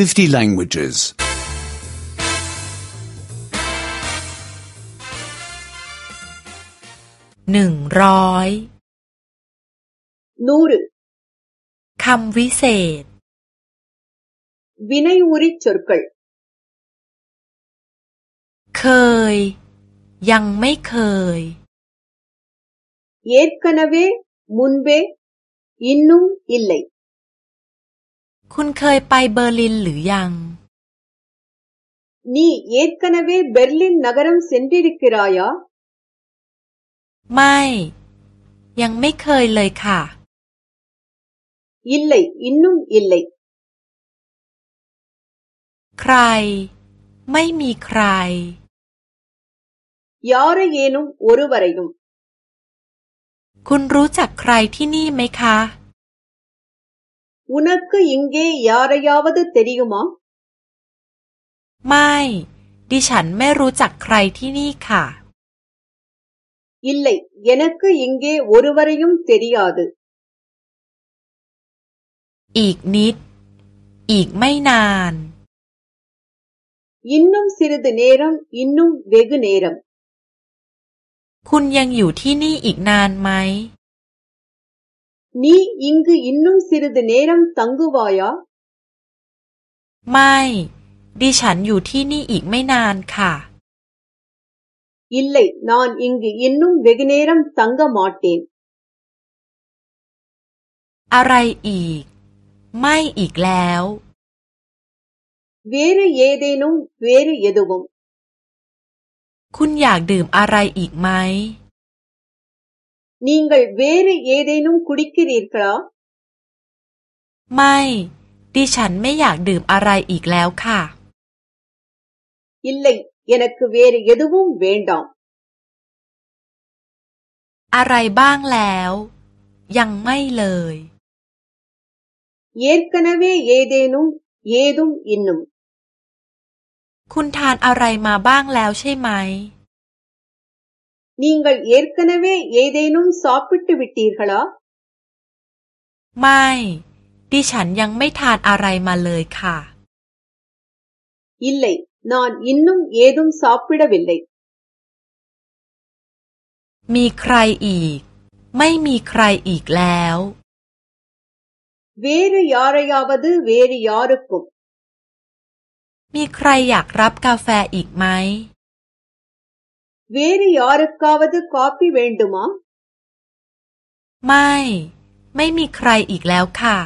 50 languages. หนึ่งร้อยนูรคำวิเศษวินัยวุริจรกลเคย ยังไม่เคย ஏற்கனவே முன்பே இன்னும் คุณเคยไปเบอร์ลินหรือยัง นี่เอ็ดกันเวเบอร์ลินนัครมเซนติริกรายาไม่ยังไม่เคยเลยค่ะอิลเลยอินนุ่มอิลเลยใครไม่มีใครยาร์เยนุมโอรุบารายุมคุณรู้จักใครที่นี่ไหมคะุ உனக்கு இங்கே ய ா ர ை ய ா வ த ด தெரியுமா ไม่ดิฉันไม่รู้จักใครที่นี่ค่ะอ இ ல ்ยை எனக்கு இங்கே ஒ ர ு வ วา ய ு ம ் த ต ர ி ய ย த ுอีกนิด อีกไม่นานอินนุมสิริเนรมอินนุมเวกเนรมคุณยังอยู่ที่นี่อีกนานไหม நீ இங்கு இன்னும் சிறிது நேரம் தங்குவாயா ไม่ดิฉันอยู่ที่นี่อีกไม่นานค่ะ இல்லை நான் இங்கு இன்னும் வெகு நேரம் தங்க மாட்டேன் อะไรอีก ไม่อีกแล้ว வேறு ஏதேனும் வேறு எதுவும் คุณอยากดื่มอะไรอีกไหม நீங்கள் வேறு ஏதேனும் குடிக்கிறீர்களா ไม่ดิฉันไม่อยากดื่มอะไรอีกแล้วค่ะ இல்லை எனக்கு வேறு எதுவும் வேண்டாம் อะไรบ้างแล้ว ยังไม่เลย ஏ ற กันเวเยเดน்ุ ஏதும் இ อ்นு ம มคุณทานอะไรมาบ้างแล้วใช่ไหม நீங்கள் ஏற்கனவே ஏதேனும் சாப்பிட்டு விட்டீர்களா ไม่ดิฉันยังไม่ทานอะไรมาเลยค่ะ இல்லை நான் இன்னும் ஏதும் சாப்பிடவில்லை มีใครอีก ไม่มีใครอีกแล้ว வேறு யாரையாவது வேறு யாருக்கும் มีใครอยากรับกาแฟอีกไหม வேறு யாருக்காவது காபி வேண்டுமா ไม่ไม่มีใครอีกแล้วค่ะ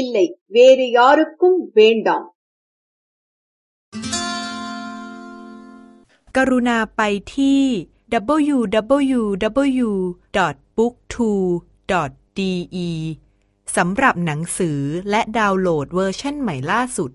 இல்லை வேறு யாருக்கும் வேண்டாம் กรุณาไปที่ www.booktwo.de สำหรับหนังสือและดาวน์โหลดเวอร์ชันใหม่ล่าสุด